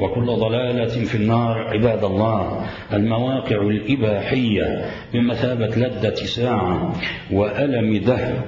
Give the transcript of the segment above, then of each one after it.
وكل ضلالة في النار عباد الله. المواقع الإباحية بمثابة لذة ساعة وألم دهر.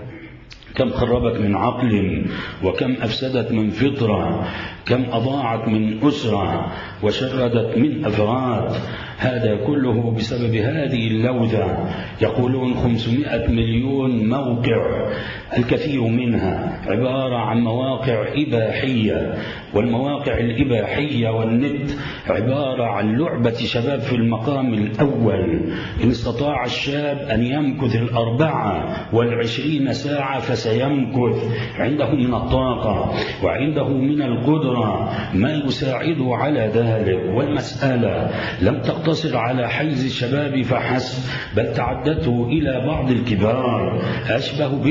كم خربت من عقل وكم أفسدت من فطرة. كم أضاعت من أسرة وشردت من أفراد. هذا كله بسبب هذه اللوذة يقولون خمسمائة مليون موقع الكثير منها عبارة عن مواقع إباحية والمواقع الإباحية والنت عبارة عن لعبة شباب في المقام الأول. إن استطاع الشاب أن يمكث الأربعة والعشرين ساعة فسيمكث. عنده من الطاقة وعنده من القدرة ما يساعده على ذلك. والمسألة لم تقتصر على حيز الشباب فحسب بل تعدته إلى بعض الكبار. أشبه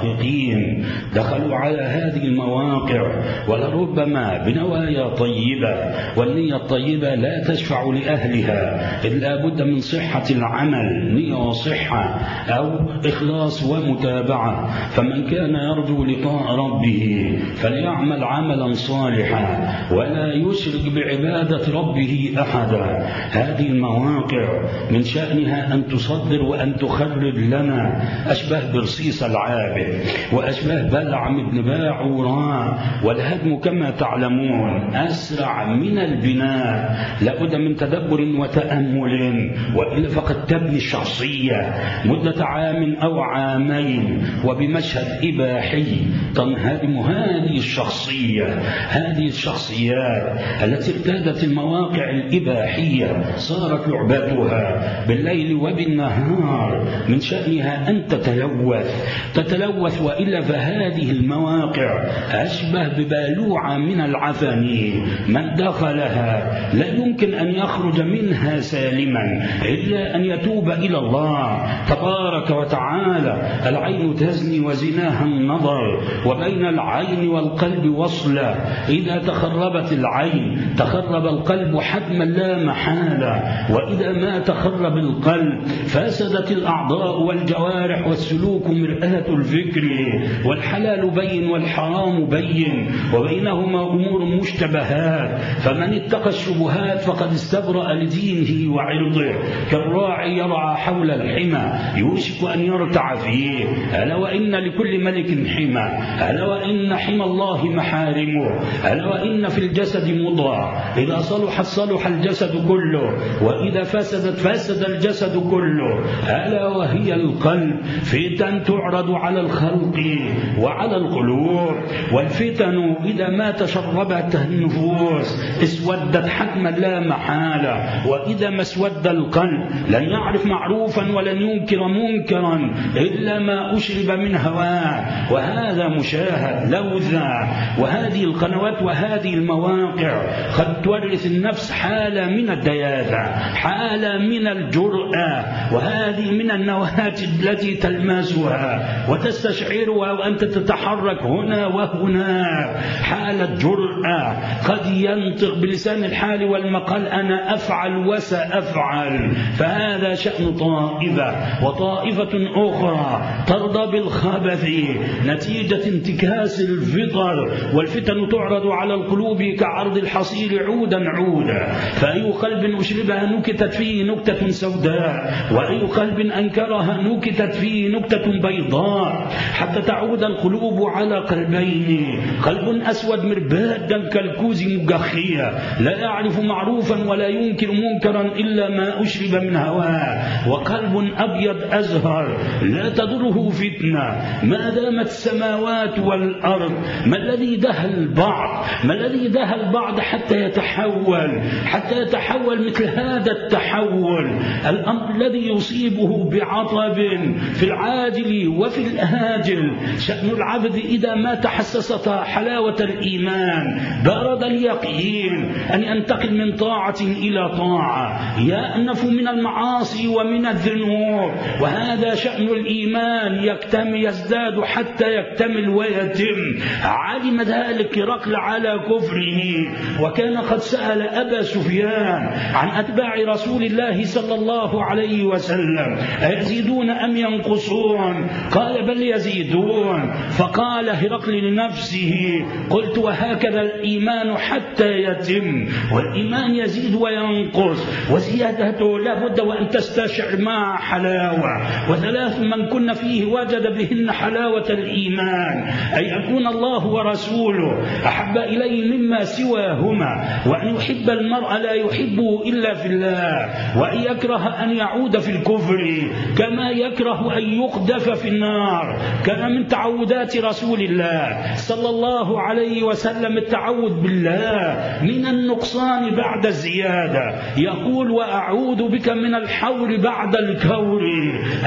بالمراهقين دخلوا على هذه المواقع ولربما بنوايا طيبة والنية الطيبة لا تشفع لأهلها إذ لا بد من صحة العمل نية وصحة أو إخلاص ومتابعة. فمن كان يرجو لقاء ربه فليعمل عملا صالحا ولا يشرك بعبادة ربه أحدا. هذه المواقع من شأنها أن تصدر وأن تخرج لنا أشبه برصيص العابد. وأشبه بلعم بن باعوراء والهدم كما تعلمون أسرع من البناء. لابد من تدبر وتأمل وإلا فقد تبني الشخصية مدة عام أو عامين وبمشهد إباحي تنهدم هذه الشخصية هذه الشخصيات التي ارتادت المواقع الإباحية صارت لعبتها بالليل وبالنهار من شأنها أن تتلوث. تتلوث وإلا فهذه المواقع أشبه ببالوعة من العفن من دخلها لا يمكن أن يخرج منها سالما إلا أن يتوب إلى الله. تبارك وتعالى العين تزني وزناها النظر وبين العين والقلب وصلة إذا تخربت العين تخرب القلب حتما لا محالة. وإذا ما تخرب القلب فسدت الأعضاء والجوارح والسلوك مرآة الفكر والحلال بين والحرام بين وبينهما أمور مشتبهات فمن اتقى الشبهات فقد استبرأ لدينه وعرضه كالراعي يرعى حول الحمى يوشك أن يرتع فيه ألا وإن لكل ملك حمى ألا وإن حمى الله محارمه ألا وإن في الجسد مضغة إذا صلحت صلح الجسد كله وإذا فسدت فسد الجسد كله ألا وهي القلب فتن تعرض على الخلق وعلى القلوب والفتن إذا ما تشربت النفوس اسودت حتما لا محالة. وإذا ما اسود القلب لن يعرف معروفا ولن ينكر منكرا إلا ما أشرب من هواه. وهذا مشاهد لوذة وهذه القنوات وهذه المواقع قد تورث النفس حالة من الدياثة حالة من الجرأة. وهذه من النواتج التي تلمسها. وتستشعرها وأنت تتحرك هنا وهناك حالة جرأة. قد ينطق بلسان الحال والمقال أنا أفعل وسأفعل. فهذا شأن طائفة وطائفة أخرى ترضى بالخبث. نتيجة انتكاس الفطر والفتن تعرض على القلوب كعرض الحصير عودا عودا. فأي قلب أشربها نكتت فيه نكتة سوداء وأي قلب أنكرها نكتت فيه نكتة بيضاء. حتى تعود القلوب على قلبين. قلب أسود مربادا كالكوز مجخيا لا يعرف معروفا ولا ينكر منكرا إلا ما أشرب من هواه. وقلب أبيض أزهر لا تضره فتنة. ما دامت السماوات والأرض ما الذي دهى البعض؟ ما الذي دهى البعض حتى يتحول؟ حتى يتحول مثل هذا التحول. الأمر الذي يصيبه بعطب في العاجل وفي الآجل شأن العبد إذا ما تحسست حلاوة الإيمان. برد اليقين أن ينتقل من طاعة إلى طاعة. يأنف من المعاصي ومن الذنوب. وهذا شأن الإيمان. يكتم يزداد حتى يكتمل ويتم. علم ذلك رقل على كفره. وكان قد سأل أبا سفيان عن أتباع رسول الله صلى الله عليه وسلم. أيزيدون أم ينقصون؟ قال بل يزيدون. فقال هرقل لنفسه قلت وهكذا الإيمان حتى يتم. والإيمان يزيد وينقص. وزيادته لا بد وأن تستشعر مع حلاوة. وثلاث من كن فيه وجد بهن حلاوة الإيمان. أن يكون الله ورسوله. أحب إليه مما سواهما. وأن يحب المرء لا يحبه إلا في الله. وأن يكره أن يعود في الكفر. كما يكره أن يقذف في النار. كان من تعودات رسول الله صلى الله عليه وسلم التعوذ بالله من النقصان بعد الزيادة. يقول وأعوذ بك من الحور بعد الكور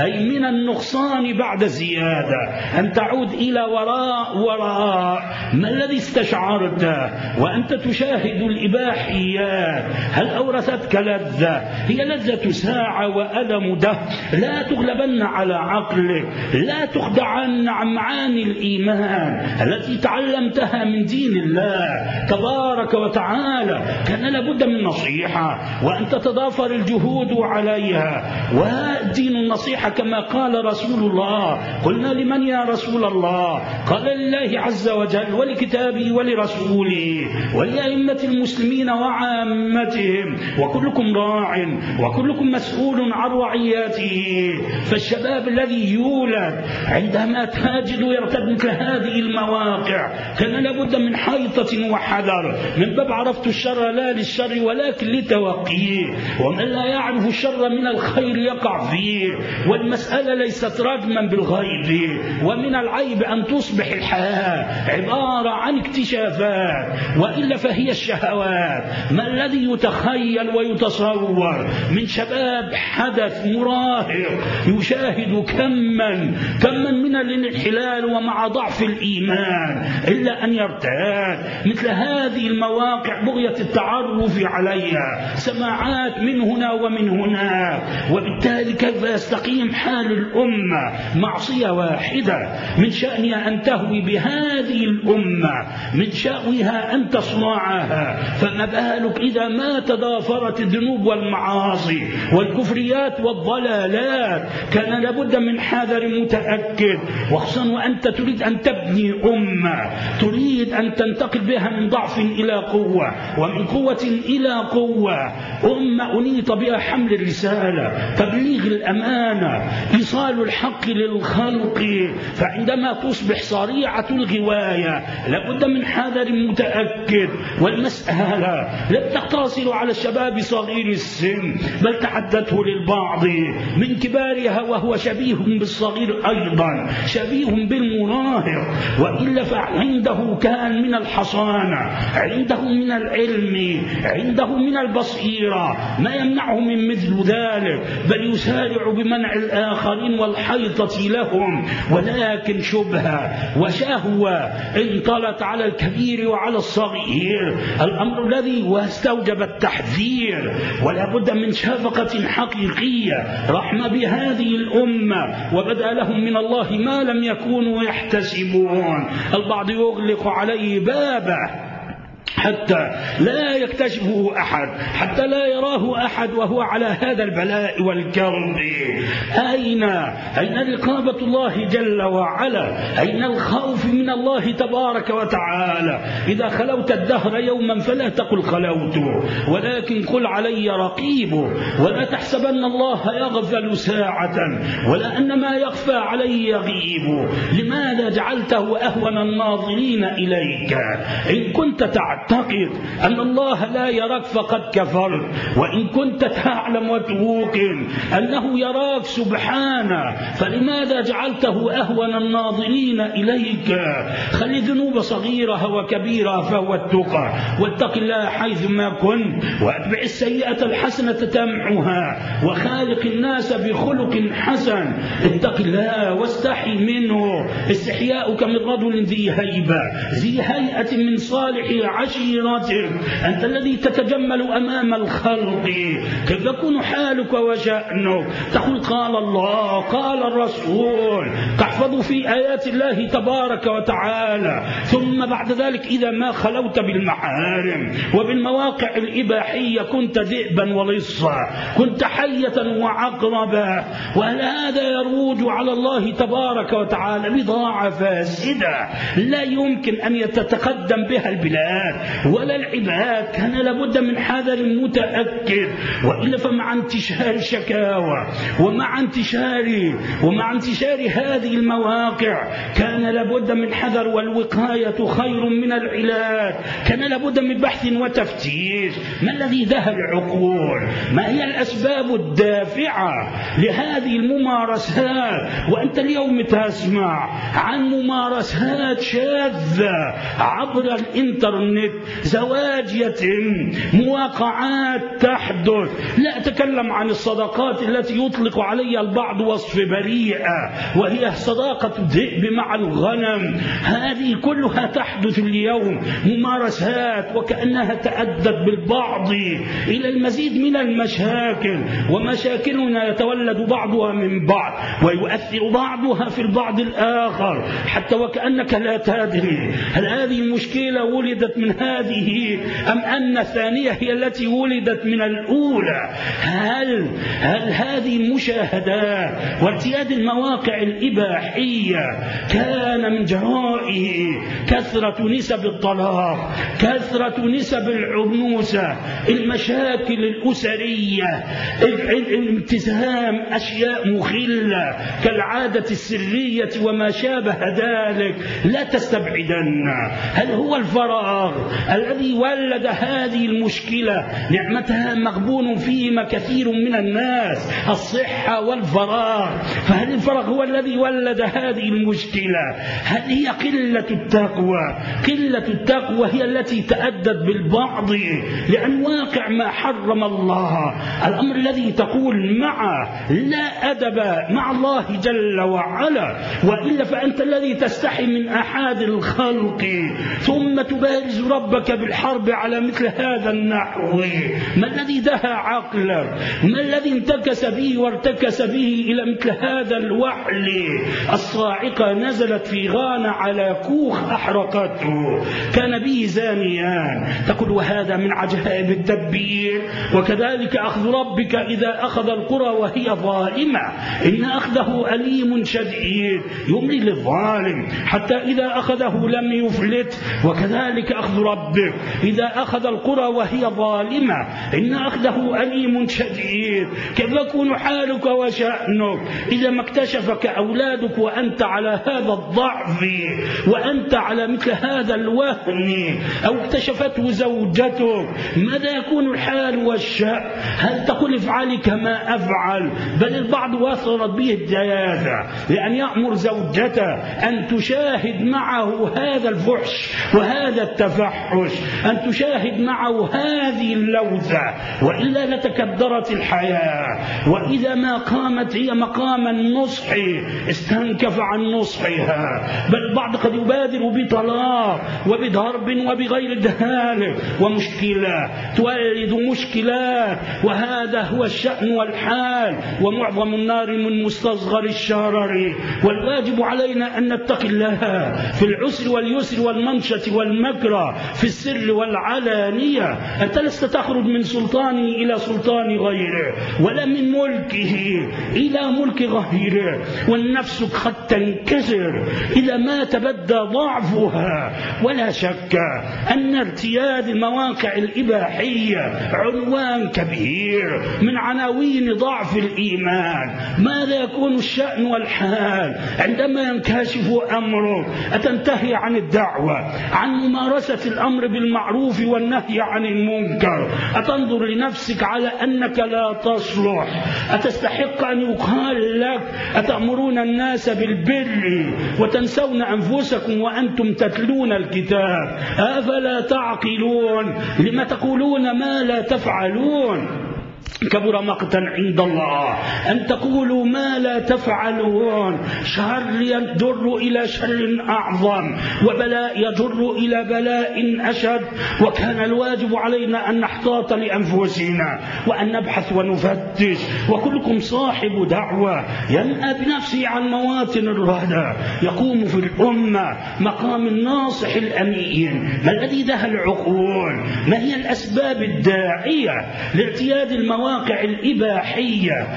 أي من النقصان بعد الزيادة أن تعود إلى وراء وراء. ما الذي استشعرته وأنت تشاهد الإباحيات هل أورثتك لذة؟ هي لذة ساعة وألم ده لا تغلبن على عقلك. لا تخدعن عن معاني الإيمان التي تعلمتها من دين الله تبارك وتعالى. كان لابد من نصيحة وأن تتضافر الجهود عليها. ودين النصيحة كما قال رسول الله. قلنا لمن يا رسول الله؟ قال لله عز وجل ولكتابه ولرسوله ولأئمة المسلمين وعامتهم. وكلكم راع وكلكم مسؤول عن رعياته. فالشباب الذي يولد عندما تجد يرتد مثل هذه المواقع كان لابد من حيطة وحذر. من باب عرفت الشر لا للشر ولكن لتوقيه ومن لا يعرف الشر من الخير يقع فيه. والمسألة ليست رجما بالغيب. ومن العيب أن تصبح الحياة عبارة عن اكتشافات. وإلا فهي الشهوات. ما الذي يتخيل ويتصور؟ من شباب حدث مراهق يشاهد كما كما من الانحلال ومع ضعف الإيمان إلا أن يرتاد مثل هذه المواقع بغية التعرف عليها سماعات من هنا ومن هناك وبالتالي كيف يستقيم حال الأمة؟ معصية واحدة من شأنها أن تهوي بهذه الأمة من شأنها أن تصنعها فما بالك إذا ما تضافرت الذنوب والمعاصي والكفريات والضلالات؟ كان لابد من حذر متأكد. وخصوصا وأنت تريد أن تبني أمة. تريد أن تنتقل بها من ضعف إلى قوة ومن قوة إلى قوة. أمة أنيط بها حمل الرسالة تبليغ الأمانة إيصال الحق للخلق. فعندما تصبح صريعة الغواية لابد من حذر متأكد. والمسألة لا تقتصر على الشباب صغير السن بل تعدته للبعض. من كبارها وهو شبيه بالصغير أيضا. شبيه بالمراهق وإلا فعنده كان من الحصانة عنده من العلم عنده من البصيرة ما يمنعه من مثل ذلك بل يسارع بمنع الآخرين والحيطة لهم. ولكن شبهة وشهوة انطلت على الكبير وعلى الصغير الأمر الذي واستوجب التحذير. ولا بد من شفقة حقيقية رحمة بهذه الأمة وبدأ لهم من الله ما لم يكونوا يحتسبون. البعض يغلق عليه بابه. حتى لا يكتشفه أحد حتى لا يراه أحد وهو على هذا البلاء والكرب أين؟ أين رقابة الله جل وعلا؟ أين الخوف من الله تبارك وتعالى؟ إذا خلوت الدهر يوما فلا تقل خلوت ولكن قل علي رقيب. ولا تحسبن الله يغفل ساعة ولا أن ما يخفى علي يغيب. لماذا جعلته أهون الناظرين إليك؟ إن كنت تعتقد تعتقد أن الله لا يراك فقد كفرت. وإن كنت تعلم وتوقن أنه يراك سبحانه فلماذا جعلته أهون الناظرين إليك؟ خلي ذنوب صغيرة وكبيرة فهو التقى. واتق الله حيث ما كنت وأتبع السيئة الحسنة تمحها وخالق الناس بخلق حسن. اتق الله واستحي منه. استحياؤك من رجل ذي هيبة ذي هيئة من صالح عشيرتك أنت الذي تتجمل أمام الخلق. كيف يكون حالك وشأنك؟ تقول قال الله قال الرسول. تحفظ في آيات الله تبارك وتعالى. ثم بعد ذلك إذا ما خلوت بالمحارم وبالمواقع الإباحية كنت ذئبا ولصا. كنت حية وعقربا وهل هذا يروج على الله تبارك وتعالى بضاعة فاسدة. لا يمكن أن يتتقدم بها البلاد. ولا العباد كان لابد من حذر متأكد وإلا فمع انتشار الشكاوى ومع انتشار ومع انتشار هذه المواقع كان لابد من حذر والوقاية خير من العلاج كان لابد من بحث وتفتيش. ما الذي ذهب العقول ما هي الأسباب الدافعة لهذه الممارسات؟ وأنت اليوم تسمع عن ممارسات شاذة عبر الإنترنت. زواج يتم مواقعات تحدث. لا أتكلم عن الصداقات التي يطلق عليها البعض وصف بريئة وهي صداقة الذئب مع الغنم. هذه كلها تحدث اليوم. ممارسات وكأنها تأدت بالبعض إلى المزيد من المشاكل ومشاكلنا يتولد بعضها من بعض ويؤثر بعضها في البعض الآخر حتى وكأنك لا تدري. هل هذه المشكلة ولدت من هذه أم أن الثانية هي التي ولدت من الأولى؟ هل هل هذه المشاهدات وارتياد المواقع الإباحية كان من جرائه كثرة نسب الطلاق كثرة نسب العنوسة المشاكل الأسرية الالتزام أشياء مخلة كالعادة السرية وما شابه ذلك؟ لا تستبعدن. هل هو الفراغ؟ الذي ولد هذه المشكلة. نعمتها مغبون فيما كثير من الناس الصحة والفراغ. فهل الفراغ هو الذي ولد هذه المشكلة؟ هل هي قلة التقوى؟ قلة التقوى هي التي تأدت بالبعض لأن واقع ما حرم الله. الأمر الذي تقول معه لا أدب مع الله جل وعلا وإلا فأنت الذي تستحي من أحد الخلق. ثم تبارز ربك بالحرب على مثل هذا النحو؟ ما الذي دهى عقلك ما الذي انتكس به وارتكس به إلى مثل هذا الوحل؟ الصاعقة نزلت في غانا على كوخ أحرقته. كان به زانيان. تقول وهذا من عجائب التدبير. وكذلك أخذ ربك إذا أخذ القرى وهي ظالمة. إن أخذه أليم شديد. يملي للظالم. حتى إذا أخذه لم يفلت. وكذلك أخذ ربك. إذا أخذ القرى وهي ظالمة إن أخذه أليم شديد. كيف يكون حالك وشأنك؟ إذا ما اكتشفك أولادك وأنت على هذا الضعف وأنت على مثل هذا الوهن أو اكتشفته زوجتك ماذا يكون الحال والشأن؟ هل تقول افعلي كما أفعل؟ بل البعض وصلت به الدياثة لأن يأمر زوجته أن تشاهد معه هذا الفحش وهذا التفحش التوحش أن تشاهد معه هذه اللوثة وإلا لتكدرت الحياة وإذا ما قامت هي مقام النصح استنكف عن نصحها. بل بعض قد يبادر بطلاق وبضرب وبغير ذلك ومشكلة تولد مشكلات. وهذا هو الشأن والحال. ومعظم النار من مستصغر الشرر. والواجب علينا أن نتقي الله في العسر واليسر والمنشة والمكر في السر والعلانية. أنت لست تخرج من سلطانه إلى سلطان غيره ولا من ملكه إلى ملك غيره والنفس قد تنكسر إذا ما تبدى ضعفها. ولا شك أن ارتياد المواقع الإباحية عنوان كبير من عناوين ضعف الإيمان. ماذا يكون الشأن والحال؟ عندما ينكشف أمرك أتنتهي عن الدعوة عن ممارسة الأمر بالمعروف والنهي عن المنكر. أتنظر لنفسك على أنك لا تصلح. أتستحق أن يقال لك أتأمرون الناس بالبر وتنسون أنفسكم وأنتم تتلون الكتاب. أفلا تعقلون؟ لم تقولون ما لا تفعلون؟ كبر مقتا عند الله. أن تقولوا ما لا تفعلون. شر يجر إلى شر أعظم وبلاء يجر إلى بلاء أشد. وكان الواجب علينا أن نحتاط لأنفسنا وأن نبحث ونفتش. وكلكم صاحب دعوة. ينأى بنفسه عن مواطن الرهدة يقوم في الأمة مقام الناصح الأمين. ما الذي دهى العقول؟ ما هي الأسباب الداعية لإعتياد المواطن المواقع الإباحية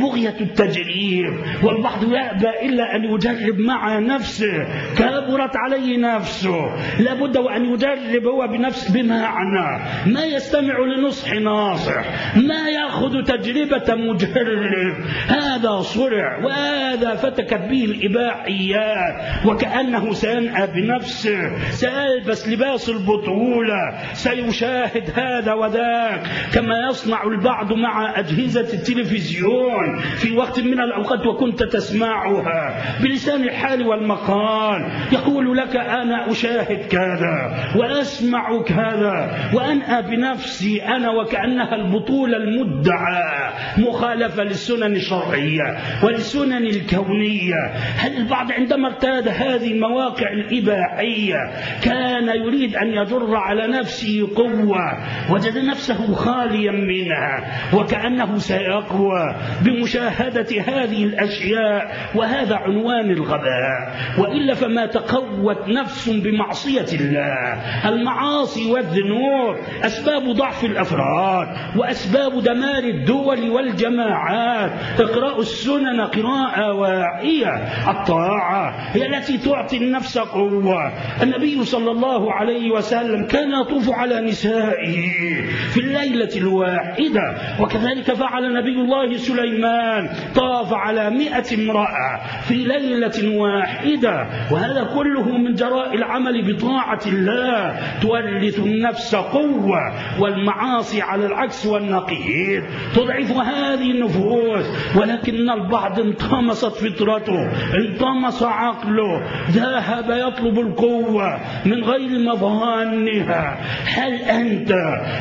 بغية التجريب؟ والبعض يأبى إلا أن يجرب مع نفسه. كبرت عليه نفسه. لابد وأن يجرب هو بنفسه بمعنى. ما يستمع لنصح ناصح. ما يأخذ تجربة مجرب. هذا صرع وهذا فتكت به الإباحيات وكأنه سينأى بنفسه. سيلبس لباس البطولة. سيشاهد هذا وذاك. كما يصنع البعض مع أجهزة التلفزيون في وقت من الأوقات وكنت تسمعها بلسان الحال والمقال. يقول لك أنا أشاهد كذا وأسمع كذا وأنأى بنفسي أنا وكأنها البطولة المدعى مخالفة للسنن الشرعية والسنن الكونية. هل البعض عندما ارتاد هذه المواقع الإباحية كان يريد أن يجر على نفسه قوة وجد نفسه خاليا منها؟ وكأنه سيقوى بمشاهدة هذه الأشياء وهذا عنوان الغباء. وإلا فما تقوت نفس بمعصية الله. المعاصي والذنوب أسباب ضعف الأفراد وأسباب دمار الدول والجماعات. اقرأوا السنن قراءة واعية. الطاعة هي التي تعطي النفس قوة. النبي صلى الله عليه وسلم كان يطوف على نسائه في الليلة الواحدة. وكذلك فعل نبي الله سليمان. طاف على مئة امرأة في ليلة واحدة وهذا كله من جراء العمل بطاعة الله. تورث النفس قوة والمعاصي على العكس والنقيض تضعف هذه النفوس. ولكن البعض انطمست فطرته انطمس عقله. ذهب يطلب القوة من غير مظانها. هل أنت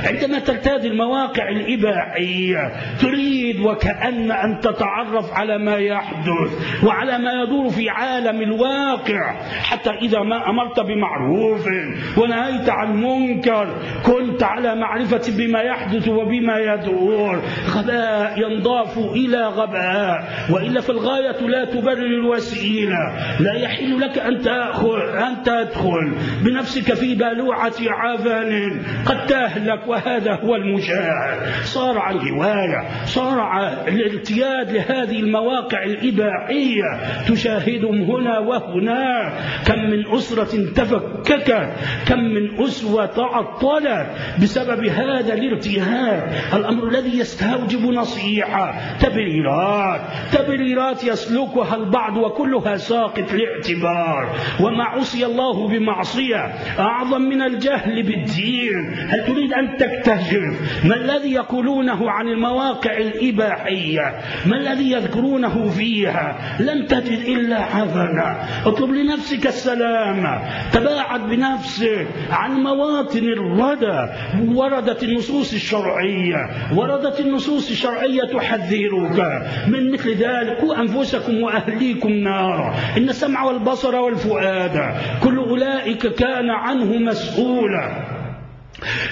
عندما ترتاد المواقع الإباحية الشرعية تريد وكأن أن تتعرف على ما يحدث وعلى ما يدور في عالم الواقع. حتى إذا ما أمرت بمعروف ونهيت عن منكر كنت على معرفة بما يحدث وبما يدور. غباء ينضاف إلى غباء وإلا فالغاية لا تبرر الوسيلة. لا يحل لك أن تأخذ أن تدخل بنفسك في بلوعة عفن. قد تهلك وهذا هو المشاهد صار الهواية صار الارتياد لهذه المواقع الإباحية تشاهدهم هنا وهناك كم من أسرة تفككت كم من أسوة تعطلت بسبب هذا الارتهاب الأمر الذي يستوجب نصيحة. تبريرات. تبريرات يسلكها البعض وكلها ساقط الاعتبار. وما عصي الله بمعصية أعظم من الجهل بالدين. هل تريد أن تكتشف ما الذي يقولونه عن المواقع الإباحية. ما الذي يذكرونه فيها؟ لن تجد إلا حذنا اطلب لنفسك السلامة تباعد بنفسك عن مواطن الردى. وردت النصوص الشرعية. وردت النصوص الشرعية تحذرك. من مثل ذلك أنفسكم وأهليكم نارا إن السمع والبصر والفؤاد كل أولئك كان عنه مسؤولا.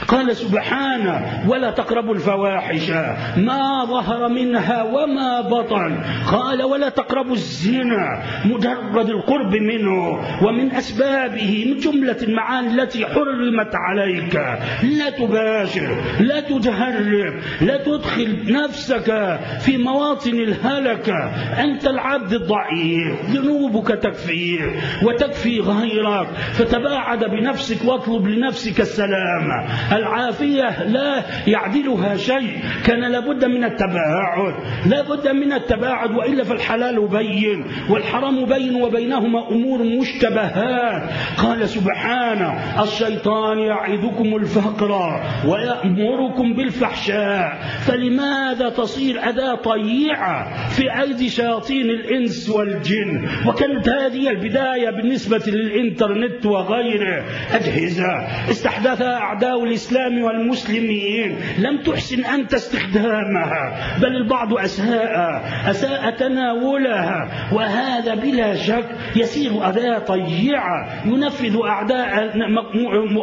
قال سبحانه ولا تقربوا الفواحش ما ظهر منها وما بطن. قال ولا تقربوا الزنا مجرد القرب منه ومن أسبابه من جملة المعاني التي حرمت عليك. لا تباشر لا تجهرب لا تدخل نفسك في مواطن الهلكة أنت العبد الضعيف ذنوبك تكفيك وتكفي غيرك. فتباعد بنفسك واطلب لنفسك السلام العافية لا يعدلها شيء. كان لابد من التباعد. لابد من التباعد وإلا فالحلال بين والحرام بين وبينهما أمور مشتبهات. قال سبحانه الشيطان يعدكم الفقر ويأمركم بالفحشاء. فلماذا تصير أداة طيعة في أيدي شياطين الإنس والجن؟ وكانت هذه البداية بالنسبة للإنترنت وغيره. أجهزة استحدثها أعداء أعداء الإسلام والمسلمين. لم تحسن أنت استخدامها بل البعض أساء أساء تناولها. وهذا بلا شك يسير أداة طيعة ينفذ أعداء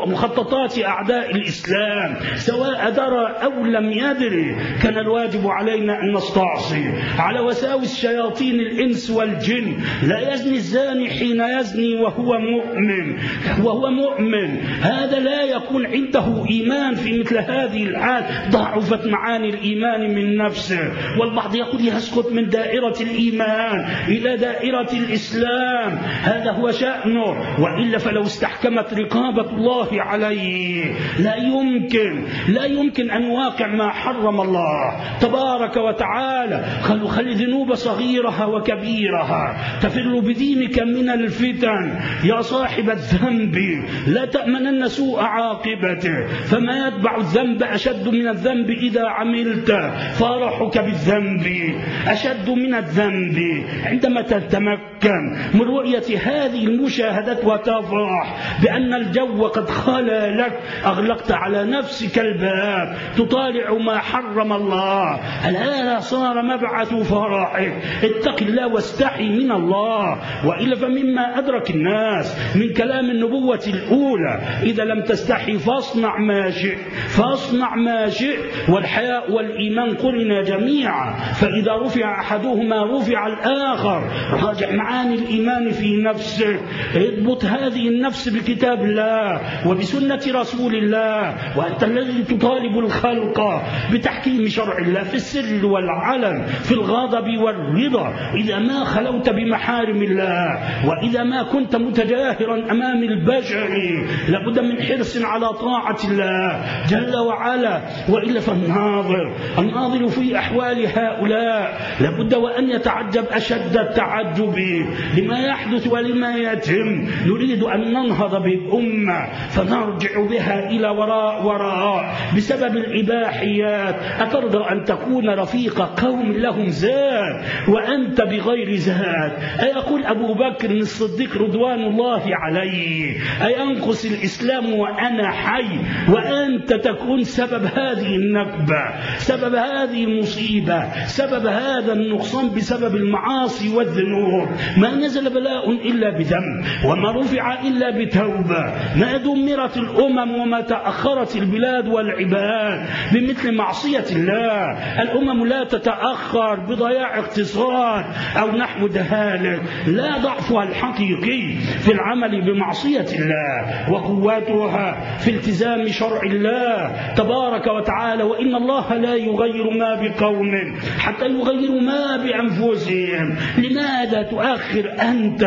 مخططات أعداء الإسلام. سواء درى أو لم يدري كان الواجب علينا أن نستعصي. على وساوس شياطين الإنس والجن لا يزني الزاني حين يزني وهو مؤمن. وهو مؤمن. هذا لا يكون عنده إيمان في مثل هذه الحال ضعفت معاني الإيمان من نفسه. والبعض يقول يسقط من دائرة الإيمان إلى دائرة الإسلام. هذا هو شأنه. وإلا فلو استحكمت رقابة الله عليه لا يمكن لا يمكن أن يواقع ما حرم الله تبارك وتعالى. خلوا خلي ذنوب صغيرها وكبيرها تفر بدينك من الفتن. يا صاحب الذنب لا تأمنن سوء عاقبته فما يتبع الذنب أشد من الذنب إذا عملت. فرحك بالذنب أشد من الذنب عندما تتمكن. من رؤية هذه المشاهدات وتفرح بأن الجو قد خلا لك. أغلقت على نفسك الباب. تطالع ما حرم الله. هذا صار مبعث فرحك. اتق الله واستحي من الله. وإلا فمما أدرك الناس من كلام النبوة الأولى. إذا لم تستحي فاصل. فاصنع ما شئت فاصنع ما شئت والحياء والإيمان قرنا جميعا فإذا رفع أحدهما رفع الآخر. راجع معاني الإيمان في نفسك اضبط هذه النفس بكتاب الله وبسنة رسول الله وأنت الذي تطالب الخلق بتحكيم شرع الله في السر والعلن في الغضب والرضا. إذا ما خلوت بمحارم الله وإذا ما كنت متجاهرا أمام البشر لابد من حرص على طاعة طاعة الله جل وعلا وإلا فالناظر الناظر في أحوال هؤلاء. لابد وأن يتعجب أشد التعجب لما يحدث ولما يتم. نريد أن ننهض بالأمة فنرجع بها إلى وراء وراء. بسبب الإباحيات أترضى أن تكون رفيق قوم لهم زاد وأنت بغير زاد. أيقول أبو بكر الصديق رضوان الله عليه أينقص الإسلام وأنا حي؟ وأنت تكون سبب هذه النكبة سبب هذه المصيبة سبب هذا النقصان بسبب المعاصي والذنوب. ما نزل بلاء إلا بذنب وما رفع إلا بتوبة. ما دمرت الأمم وما تأخرت البلاد والعباد بمثل معصية الله. الأمم لا تتأخر بضياع اقتصاد أو نحو ذلك. لا ضعفها الحقيقي في العمل بمعصية الله وقوتها في التزام والتزام شرع الله تبارك وتعالى وإن الله لا يغير ما بقوم حتى يغيروا ما بأنفسهم. لماذا تؤخر أنت؟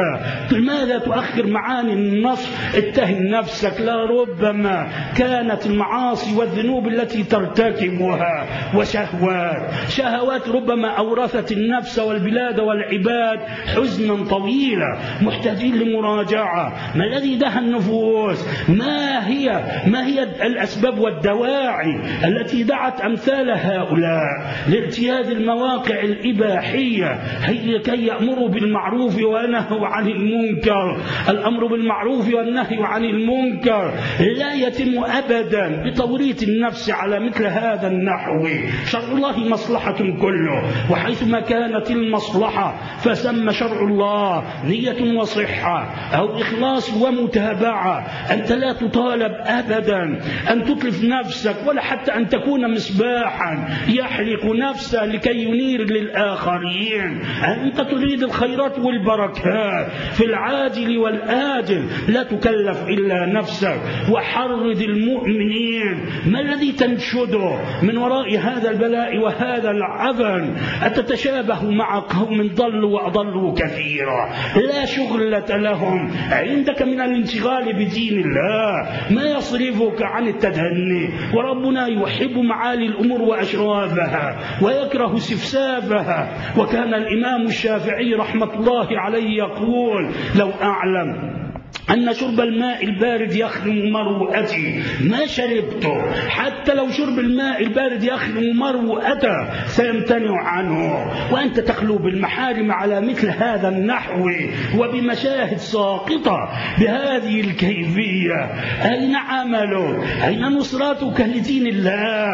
لماذا تؤخر معاني النص؟ اتهم نفسك لربما كانت المعاصي والذنوب التي ترتكبها وشهوات. شهوات ربما أورثت النفس والبلاد والعباد حزنا طويلا محتاجين لمراجعة. ما الذي دهى النفوس؟ ما هي؟ ما هي الأسباب والدواعي التي دعت أمثال هؤلاء لارتياد المواقع الإباحية. هي كي يأمروا بالمعروف ونهوا عن المنكر. الأمر بالمعروف والنهي عن المنكر. لا يتم أبدا بتوريط النفس على مثل هذا النحو. شرع الله مصلحة كله. وحيثما كانت المصلحة فسمى شرع الله نية وصحة أو إخلاص ومتابعة. أنت لا تطالب أبدا أن تتلف نفسك ولا حتى أن تكون مصباحا يحرق نفسه لكي ينير للآخرين. أنت تريد الخيرات والبركات. في العاجل والآجل لا تكلف إلا نفسك. وحرض المؤمنين. ما الذي تنشده من وراء هذا البلاء وهذا العفن؟ أتتشابه مع قوم ضلوا وأضلوا كثيرا. لا شغلة لهم. عندك من الانشغال بدين الله. ما يصرفك عن التدهني وربنا يحب معالي الأمور وأشرافها ويكره سفسافها. وكان الإمام الشافعي رحمة الله عليه يقول لو أعلم أن شرب الماء البارد يخدم مروءتي. ما شربته. حتى لو شرب الماء البارد يخدم مروءته سيمتنع عنه. وأنت تخلو بالمحارم على مثل هذا النحو. وبمشاهد ساقطة بهذه الكيفية. أين عملك؟ أين نصرتك لدين الله؟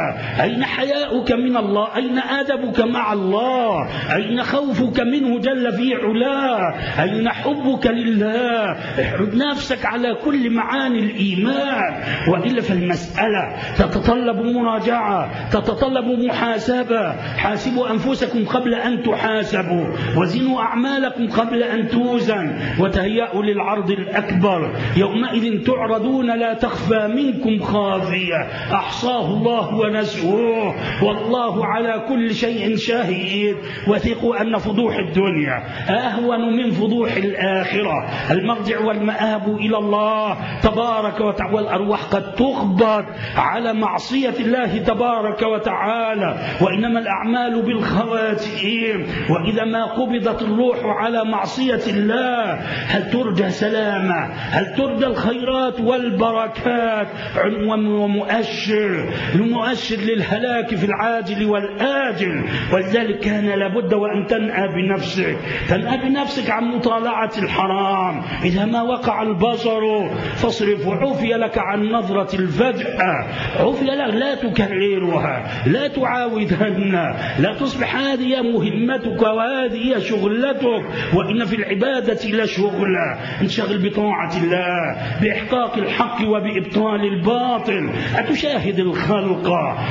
أين حياؤك من الله؟ أين أدبك مع الله؟ أين خوفك منه جل في علاه؟ أين حبك لله؟ احرد نفسك على كل معاني الإيمان وإلا فالمسألة تتطلب مراجعة تتطلب محاسبة. حاسبوا أنفسكم قبل أن تحاسبوا وزنوا أعمالكم قبل أن توزن وتهيأوا للعرض الأكبر. يومئذ تعرضون لا تخفى منكم خافية. أحصاه الله ونسوه. والله على كل شيء شهيد. وثقوا أن فضوح الدنيا أهون من فضوح الآخرة. المرجع والمآب إلى الله تبارك وتعالى. والأرواح قد تخبط على معصية الله تبارك وتعالى. وإنما الأعمال بالخواتيم. وإذا ما قبضت الروح على معصية الله هل ترجى سلامة؟ هل ترجى الخيرات والبركات؟ عنوان ومؤشر. المؤشر للهلاك في العاجل والآجل. ولذلك كان لابد وأن تنأى بنفسك. تنأى بنفسك عن مطالعة الحرام. إذا ما وقع البصر فاصرف. عفي لك عن نظرة الفجأة عفي لك لا تكررها لا تعاودهن. لا تصبح هذه مهمتك وهذه شغلتك وإن في العبادة لشغلة انشغل بطاعة الله بإحقاق الحق وبإبطال الباطل. أتشاهد الخلق؟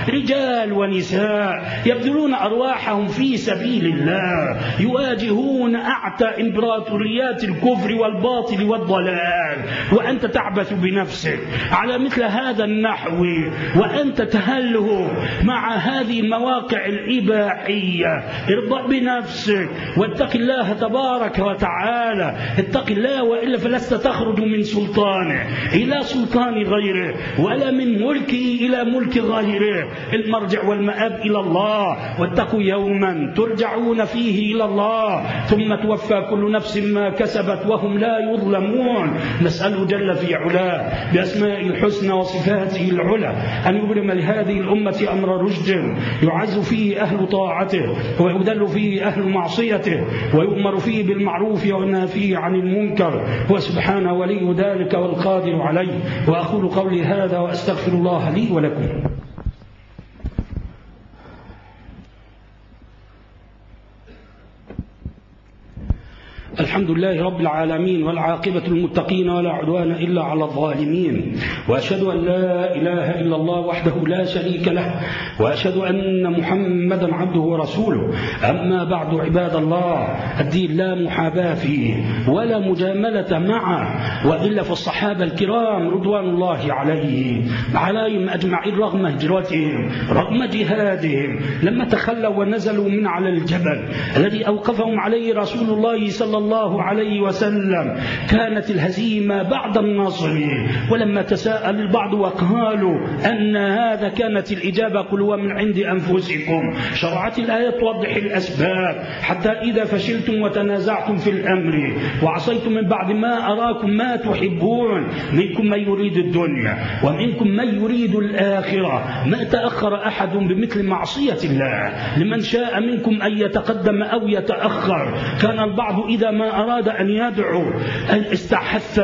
رجال ونساء يبذلون أرواحهم في سبيل الله يواجهون أعتى إمبراطوريات الكفر والباطل والضلال. وأنت تعبث بنفسك على مثل هذا النحو وأنت تهله مع هذه المواقع الإباحية. ارضى بنفسك واتق الله تبارك وتعالى. اتق الله وإلا فلست تخرج من سلطانه إلى سلطان غيره ولا من ملكه إلى ملك غيره المرجع والمآب إلى الله واتقوا يوما ترجعون فيه إلى الله. ثم توفى كل نفس ما كسبت وهم لا يظلمون. نسأله جل في علاه بأسماء الحسنى وصفاته العلى أن يبرم لهذه الأمة أمر رشد يعز فيه أهل طاعته ويذل فيه أهل معصيته ويؤمر فيه بالمعروف وينهى فيه عن المنكر وسبحانه ولي ذلك والقادر عليه. وأقول قولي هذا وأستغفر الله لي ولكم. الحمد لله رب العالمين والعاقبة للمتقين ولا عدوان إلا على الظالمين وأشهد أن لا إله إلا الله وحده لا شريك له وأشهد أن محمدا عبده ورسوله. أما بعد عباد الله الدين لا محاباة فيه ولا مجاملة معه وإلا فالصحابة الكرام رضوان الله عليهم عليهم أجمعين رغم هجرتهم رغم جهادهم لما تخلوا ونزلوا من على الجبل الذي أوقفهم عليه رسول الله صلى الله عليه وسلم كانت الهزيمة بعد النصر ولما تساءل البعض وقالوا أن هذا كانت الإجابة قل هو من عند أنفسكم. شرعت الآية توضح الأسباب حتى إذا فشلتم وتنازعتم في الأمر وعصيتم من بعد ما أراكم ما تحبون منكم من يريد الدنيا ومنكم من يريد الآخرة. ما تأخر أحد بمثل معصية الله؟ لمن شاء منكم أن يتقدم أو يتأخر. كان البعض إذا ما أراد أن يدعو استحث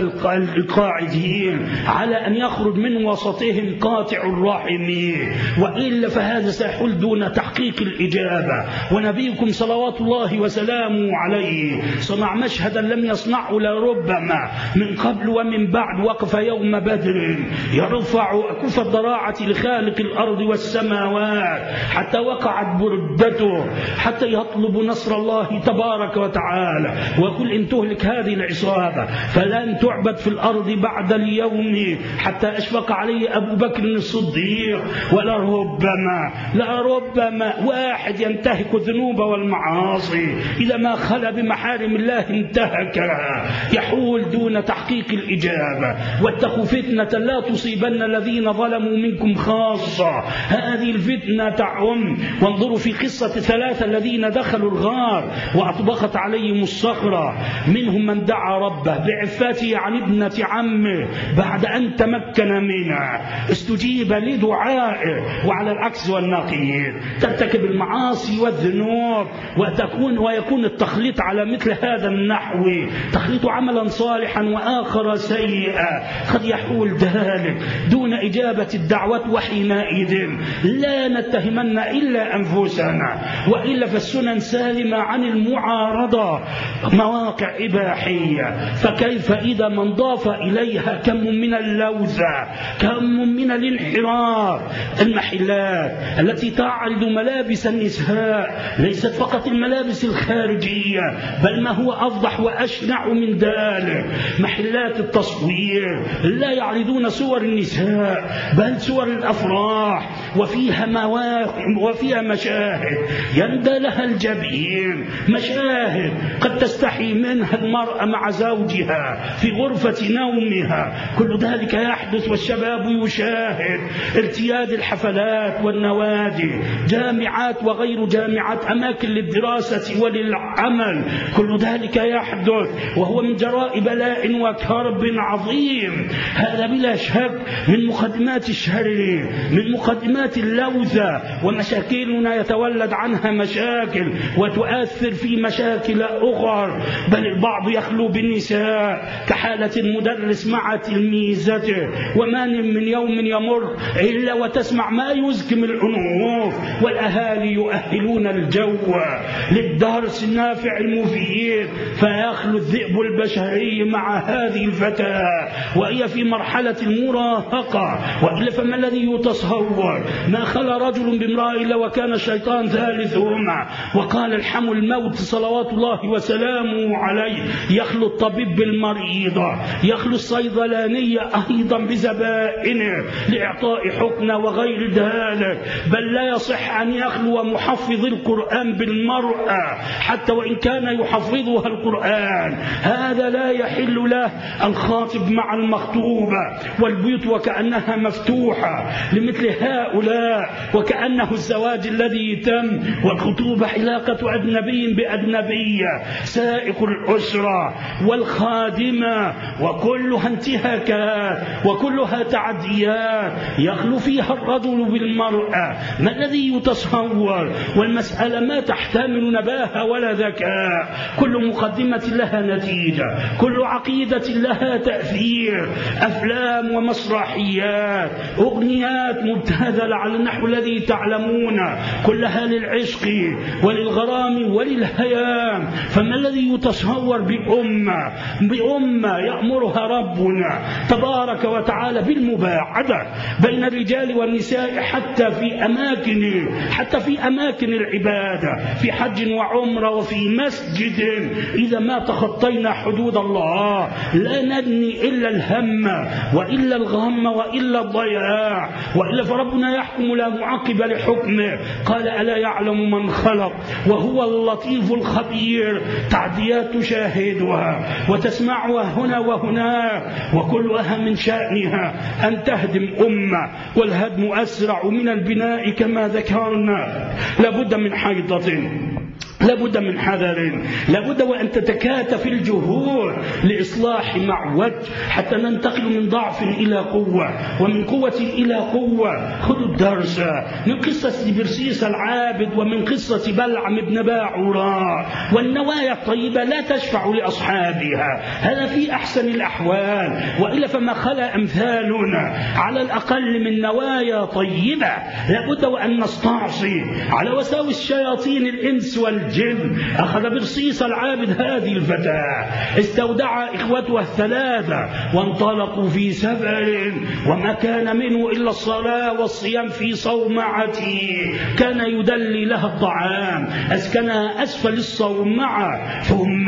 القاعدين على أن يخرج من وسطهم قاطع الراحمين وإلا فهذا سيحل دون تحقيق الإجابة. ونبيكم صلوات الله وسلامه عليه. صنع مشهدا لم يصنعه لربما. من قبل ومن بعد وقف يوم بدر. يرفع كف الضراعة لخالق الأرض والسماوات. حتى وقعت بردته. حتى يطلب نصر الله تبارك وتعالى. وقل إن تهلك هذه العصابة فلن تعبد في الأرض بعد اليوم حتى أشفق عليه أبو بكر الصديق. ولربما لربما واحد ينتهك الذنوب والمعاصي إذا ما خلا بمحارم الله انتهكها يحول دون تحقيق الإجابة. واتقوا فتنة لا تصيبن الذين ظلموا منكم خاصة. هذه الفتنة تعم. وانظروا في قصة الثلاثة الذين دخلوا الغار وأطبقت عليهم الصخرة منهم من دعا ربه بعفته عن ابنة عمه بعد أن تمكن منها استجيب لدعائه وعلى العكس والنقيض ترتكب المعاصي والذنوب وتكون ويكون التخليط على مثل هذا النحو. تخليط عملا صالحا وآخر سيئا. قد يحول ذلك دون إجابة الدعوة وحينئذ. لا نتهمن إلا أنفسنا. وإلا فالسنن سالمة عن المعارضة. مواقع إباحية. فكيف إذا من ضاف إليها كم من اللوثة كم من الانحراف. المحلات التي تعرض ملابس النساء ليست فقط الملابس الخارجية بل ما هو أفضح وأشنع من ذلك. محلات التصوير لا يعرضون صور النساء بل صور الأفراح. وفيها مواقع وفيها مشاهد. يندى لها الجبين. مشاهد قد تستحي منها المرأة مع زوجها في غرفة نومها. كل ذلك يحدث والشباب يشاهد ارتياد الحفلات والنوادي جامعات وغير جامعات أماكن للدراسة وللعمل. كل ذلك يحدث وهو من جراء بلاء وكرب عظيم. هذا بلا شك من مقدمات الشر من مقدمات اللوثة. ومشاكلنا يتولد عنها مشاكل وتؤثر في مشاكل أخرى بل البعض يخلو بالنساء كحالة المدرس مع تلميذته. وما من يوم يمر إلا وتسمع ما يزكم الأنوف والأهالي يؤهلون الجو للدرس النافع المفيد فيخلو الذئب البشري مع هذه الفتاة وهي في مرحلة المراهقة وإلا فما الذي يتصور؟ ما خلى رجل بامرأة إلا وكان الشيطان ثالثهما وقال الحم الموت صلوات الله وسلامه عليه يخلو الطبيب بالمريضة يخلو الصيدلانية أيضا بزبائنه لإعطاء حكمة وغير ذلك بل لا يصح أن يخلو محفظ القرآن بالمرأة حتى وإن كان يحفظها القرآن. هذا لا يحل له الخاطب مع المخطوبة والبيوت وكأنها مفتوحة لمثل هؤلاء وكأنه الزواج الذي تم والخطوبة علاقة أجنبي بأجنبية سائق الأسرة والخادمة وكلها انتهاكات وكلها تعديات يخلو فيها الرجل بالمرأة. ما الذي يتصور؟ والمسألة ما تحتمل نباهة ولا ذكاء. كل مقدمة لها نتيجة. كل عقيدة لها تأثير. أفلام ومسرحيات. أغنيات مبتذلة على النحو الذي تعلمون. كلها للعشق وللغرام وللهيام. فما الذي يتصور بأمة؟ بأمة يأمرها ربنا. تبارك وتعالى بالمباعدة بين الرجال والنساء حتى في أماكن حتى في أماكن العبادة في حج وعمرة وفي مسجد. إذا ما تخطينا حدود الله لا نبني إلا الهم وإلا الغم وإلا الضياع. وإلا فربنا يحكم لا معقب لحكمه. قال ألا يعلم من خلق؟ وهو اللطيف الخبير. تعديات تشاهدها وتسمعها هنا وهناك وكلها من شأنها أن تهدم أمة والهدم أسرع من البناء كما ذكرنا. لابد من حيضة. لابد من حذر لابد وأن تتكاتف الجهود لإصلاح معوج حتى ننتقل من ضعف إلى قوة ومن قوة إلى قوة. خذوا الدرس من قصة برسيس العابد ومن قصة بلعم بن باعوراء والنوايا الطيبة لا تشفع لأصحابها. هذا في أحسن الأحوال. وإلا فما خلا أمثالنا على الأقل من نوايا طيبة. لابد وأن نستعصي على وساوس الشياطين الإنس والجن الجن أخذ برصيص العابد هذه الفتاة. استودع إخوتها الثلاثة وانطلقوا في سفر وما كان منه إلا الصلاة والصيام في صومعته كان يدلي لها الطعام. أسكنها أسفل الصومعة. ثم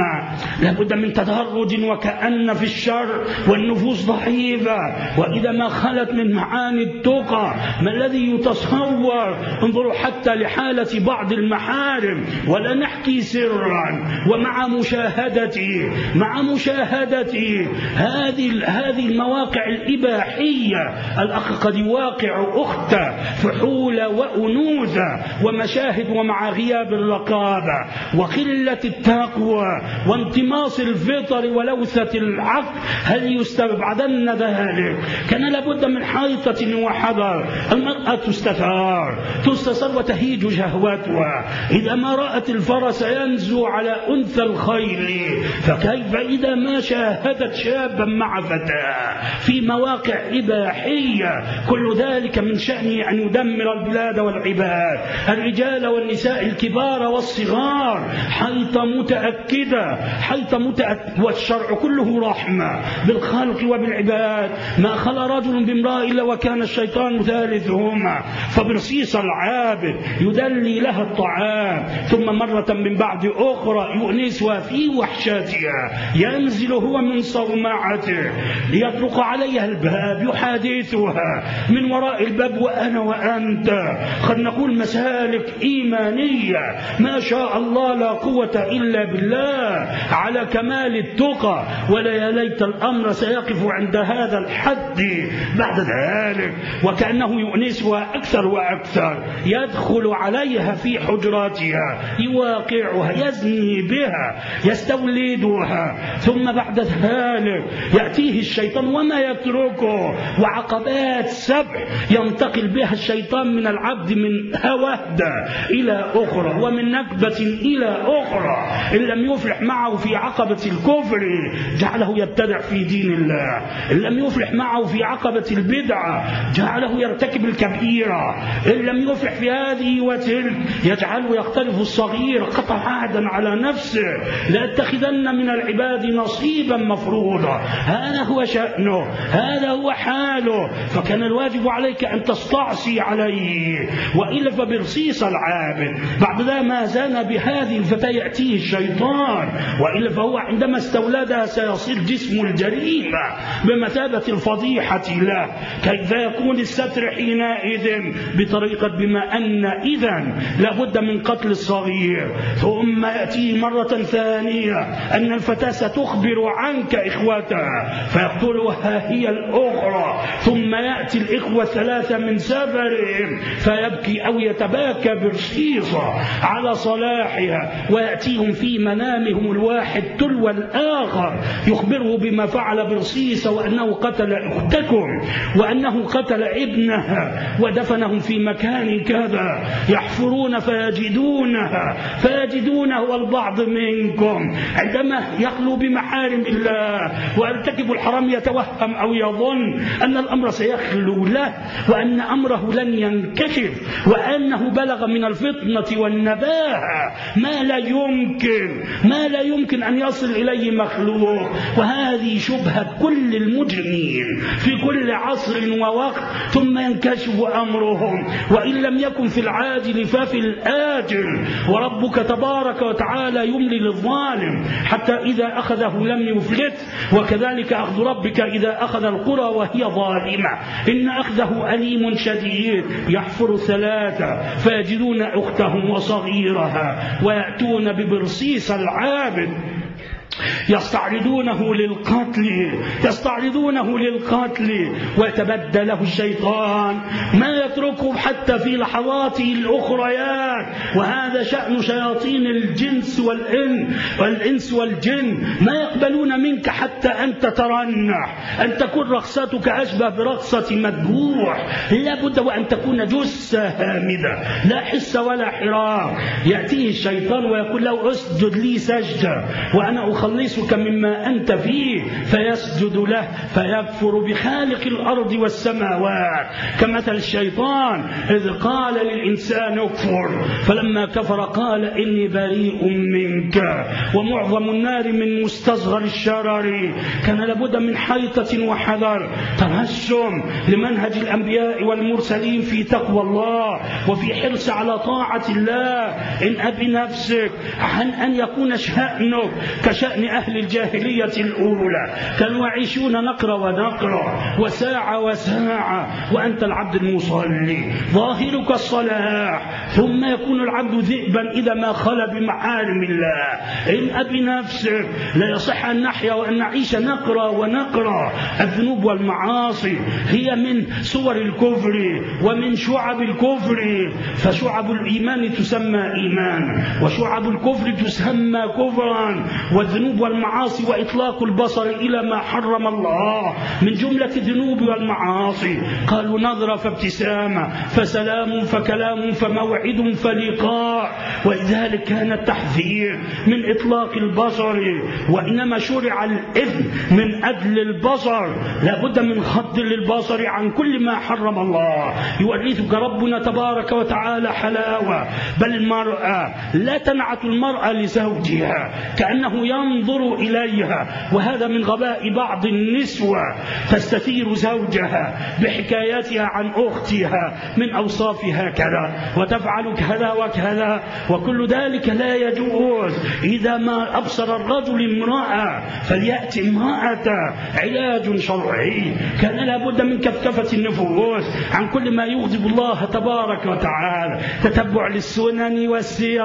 لابد من تدرج وكأن في الشر والنفوس ضعيفة. وإذا ما خلت من معاني التقى ما الذي يتصور؟ انظروا حتى لحالة بعض المحارم. ولا نحكي سرا ومع مشاهدتي مع مشاهدتي. هذه هذه المواقع الإباحية الأخ قد يواقع أخته فحول وأنوثة ومشاهد ومع غياب الرقابة وقلة التقوى وانتماص الفطر ولوثة العقل هل يستبعدن ذلك؟ كان لابد من حيطة وحذر. المرأة تستثار تستثار وتهيج شهوتها. إذا ما رأت الفرس ينزو على أنثى الخيل فكيف إذا ما شاهدت شابا مع فتاة في مواقع إباحية؟ كل ذلك من شأنه أن يدمر البلاد والعباد. الرجال والنساء الكبار والصغار حيث متأكدة حيث متأكد والشرع كله رحمة بالخلق وبالعباد. ما خلى رجل بامرأة إلا وكان الشيطان ثالثهما فبرصيص العابد يدلي لها الطعام ثم مرة من بعد أخرى يؤنسها في وحشتها ينزل هو من صومعته ليطرق عليها الباب يحادثها. من وراء الباب وأنا وأنت. قد نقول مسالك إيمانية. ما شاء الله لا قوة إلا بالله. على كمال التقى. ولا يا ليت الأمر سيقف عند هذا الحد. بعد ذلك وكأنه يؤنسها أكثر وأكثر. يدخل عليها في حجراتها. يواقعها يزني بها يستولدها ثم بعد ذلك يأتيه الشيطان وما يتركه. وعقبات سبع ينتقل بها الشيطان من العبد من وهدة إلى أخرى ومن نكبة إلى أخرى. إن لم يفلح معه في عقبة الكفر جعله يبتدع في دين الله. إن لم يفلح معه في عقبة البدعة جعله يرتكب الكبيرة. إن لم يفلح في هذه وتلك يجعله يختلف الصغير قطع عهدا على نفسه لأتخذن من العباد نصيبا مفروضا. هذا هو شأنه هذا هو حاله. فكان الواجب عليك أن تستعصي عليه. وإلا فبرصيص العابد. بعد ذا ما زان بهذه الفتاة يأتيه الشيطان. وإلا فهو عندما استولدها سيصير جسم الجريمة بمثابة الفضيحة له. كيف يكون الستر حينئذ؟ بطريقة بما أن إذا لابد من قتل الصغير. ثم يأتيه مرة ثانية أن الفتاة ستخبر عنك إخوتها فيقتلها هي الأخرى ثم يأتي الإخوة الثلاثة من سفرهم فيبكي أو يتباكى برصيصة على صلاحها ويأتيهم في منامهم الواحد تلو الآخر يخبره بما فعل برصيصة وأنه قتل أختكم وأنه قتل ابنها ودفنهم في مكان كذا يحفرون فيجدونها فيجدونه البعض منكم. عندما يخلو بمحارم الله ويرتكب الحرام يتوهم أو يظن أن الأمر سيخلو له وأن أمره لن ينكشف وأنه بلغ من الفطنة والنباهة ما لا يمكن ما لا يمكن أن يصل إليه مخلوق. وهذه شبهة كل المجرمين في كل عصر ووقت ثم ينكشف أمرهم. وإن لم يكن في العاجل ففي الآجل. وربك تبارك وتعالى يملي للظالم حتى إذا أخذه لم يفلت وكذلك أخذ ربك إذا أخذ القرى وهي ظالمة. إن أخذه أليم شديد يحفر ثلاثة فيجدون أختهم وصغيرها ويأتون ببرصيس العابد. يستعرضونه للقتل يستعرضونه للقتل. ويتبدى الشيطان ما يتركه حتى في لحظاته الأخريات وهذا شأن شياطين الجنس والإن والإنس والجن. ما يقبلون منك حتى أن تترنح أن تكون رقصتك أشبه برقصة مذبوح لا بد وأن تكون جثة هامدة لا حس ولا حراك يأتيه الشيطان ويقول له اسجد لي سجدة وأنا أخلصك مما أنت فيه فيسجد له فيكفر بخالق الأرض والسماوات. كمثل الشيطان إذ قال للإنسان اكفر. فلما كفر قال إني بريء منك. ومعظم النار من مستصغر الشرر. كان لابد من حيطة وحذر. ترسم لمنهج الأنبياء والمرسلين في تقوى الله وفي حرص على طاعة الله. إن أبي نفسك عن أن يكون شأنك كشأن أهل الجاهلية الأولى. كانوا يعيشون نقرة ونقرة وساعة وساعة وأنت العبد المصلي ظاهرك الصلاح. ثم يكون العبد ذئبا إذا ما خلا بمعالم الله. إن أبي نفسك لا يصح أن نحيا وأن نعيش نقرة ونقرة الذنوب والمعاصي هي من صور الكفر ومن شعب الكفر. فشعب الإيمان تسمى إيمان وشعب الكفر تسمى كفرا. والذنوب والمعاصي وإطلاق البصر إلى ما حرم الله من جملة الذنوب والمعاصي. قالوا نظرة فابتسامة فسلام فكلام فموعد فلقاء. ولذلك كان التحذير من إطلاق البصر وإنما شرع الإذن من أجل البصر. لابد من خط للبصر عن كل ما حرم الله. يورثك ربنا تبارك وتعالى حلاوة. بل المرأة لا تنعت المرأة لزوجها كأنه ينظر إليها. وهذا من غباء بعض النسوة. تستثير زوجها بحكاياتها عن أختها من أوصافها كذا. وتفعل كذا وكذا. وكل ذلك لا يجوز. إذا ما أبصر الرجل امرأة فليأتي امرأة. علاج شرعي. كان لابد من كفكفة النفوس. عن كل ما يغضب الله تبارك وتعالى. تتبع للسنن والسير.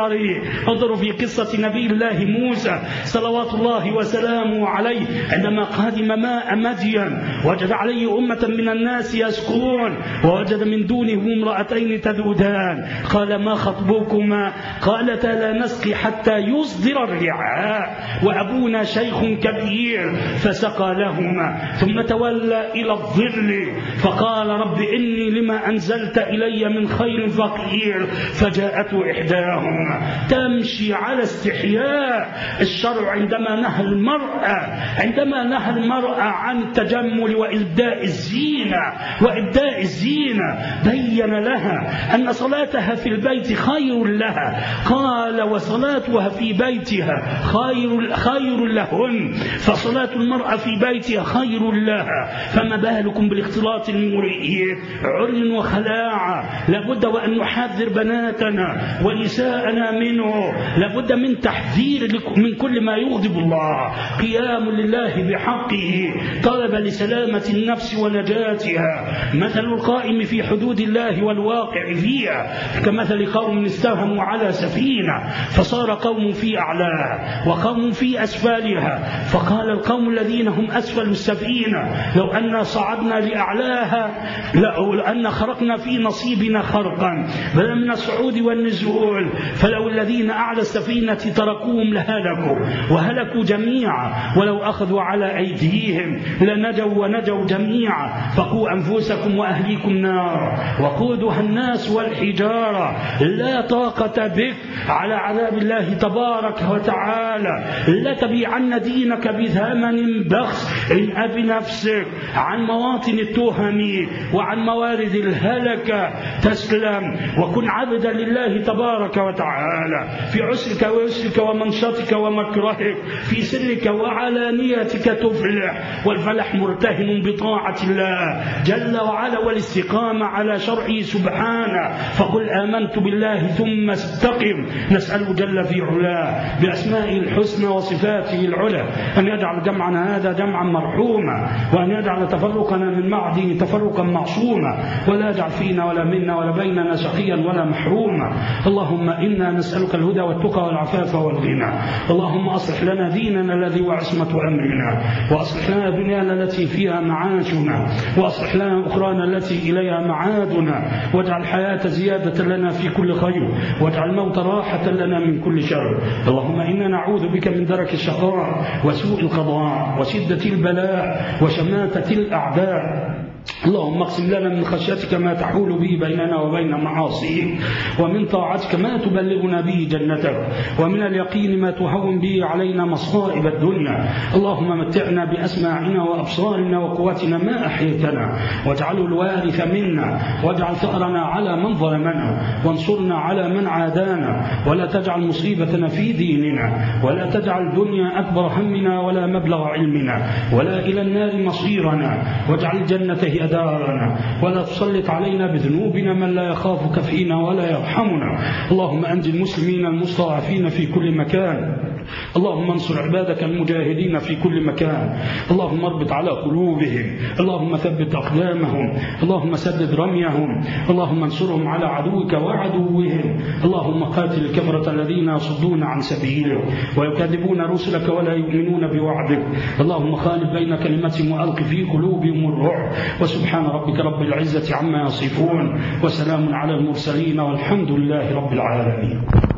انظروا في قصة نبي الله موسى صلوات الله وسلامه عليه عندما قادم ماء مدين وجد عليه أمة من الناس يسكون ووجد من دونهم امرأتين تذودان. قال ما خطبكما؟ قالتا لا نسقي حتى يصدر الرعاء وأبونا شيخ كبير. فسقى لهما ثم تولى إلى الظل. فقال رب إني لما أنزلت إلي من خير فقير. فجاءته إحداهما تمشي على استحياء الشرع عندما نهى المرأة عندما نهى المرأة عن التجمل وإبداء الزينة وإبداء الزينة بين لها أن صلاتها في البيت خير لها. قال وصلاتها في بيتها خير خير لهن فصلاة المرأة في بيتها خير لها. فما بالكم بالاختلاط المرئي؟ عري وخلاعة. لابد وأن نحذر بناتنا ونساءنا منه. لابد من تحذير من كل ما يغضب الله. قيام لله بحقه طلب لسلامة النفس ونجاتها. مثل القائم في حدود الله والواقع فيها. كمثل قوم استهموا على سفينة فصار قوم في أعلاها وقوم في أسفلها. فقال القوم الذين هم أسفل السفينة لو أن صعدنا لأعلاها لو أن خرقنا في نصيبنا خرقا. بل من الصعود والنزول. فلو الذين أعلى السفينة تركوهم لهلكوا. وهلكوا جميعا. ولو أخذوا على أيديهم لنجوا ونجوا جميعا. فقوا أنفسكم وأهليكم نار. وقودها الناس والحجارة. لا طاقة بك على عذاب الله تبارك وتعالى. لا تبيعن دينك بثمن بخس إن أبي نفسك. عن مواطن التهم وعن موارد الهلكة. تسلم وكن عبدا لله تبارك وتعالى. في عسرك ويسرك ومنشطك ومكرهك. في سرك وعلانيتك تفلح والفلح مرتهن بطاعة الله. جل وعلا والاستقامة على شرعه سبحانه. فقل آمنت بالله ثم استقم. نسأل جل في علاه بأسمائه الحسنى وصفاته العلى. أن يجعل جمعنا هذا جمعا مرحوما وأن يجعل تفرقنا من بعده تفرقا معصوما. ولا يجعل فينا ولا منا ولا بيننا شقيا ولا محروما. اللهم إنا نسألك الهدى والتقى والعفاف والغنى. اللهم أصلح لنا ديننا الذي هو عصمة أمرنا. وأصلح لنا دنيانا التي فيها معاشنا. وأصلح لنا أخرانا التي إليها معادنا. واجعل الحياة زيادة لنا في كل خير. واجعل الموت راحة لنا من كل شر. اللهم إنا نعوذ بك من درك الشقاء وسوء القضاء وشدة البلاء وشماتة الأعداء. اللهم اقسم لنا من خشيتك ما تحول به بيننا وبين معاصيك ومن طاعتك ما تبلغنا به جنتك ومن اليقين ما تهون به علينا مصائب الدنيا. اللهم متعنا بأسماعنا وأبصارنا وقوتنا ما أحيتنا واجعله الوارث منا واجعل ثأرنا على من ظلمنا وانصرنا على من عادانا. ولا تجعل مصيبتنا في ديننا ولا تجعل الدنيا أكبر همنا ولا مبلغ علمنا ولا إلى النار مصيرنا. واجعل الجنة هي دارنا. ولا تسلط علينا بذنوبنا من لا يخافك فينا ولا يرحمنا. اللهم أنج المسلمين المستضعفين في كل مكان. اللهم انصر عبادك المجاهدين في كل مكان. اللهم اربط على قلوبهم. اللهم ثبت أقدامهم. اللهم سدد رميهم. اللهم انصرهم على عدوك وعدوهم. اللهم قاتل الكفرة الذين يصدون عن سبيلك ويكذبون رسلك ولا يؤمنون بوعدك. اللهم خالف بين كلمتهم وألق في قلوبهم الرعب. وسبحان ربك رب العزة عما يصفون. وسلام على المرسلين والحمد لله رب العالمين.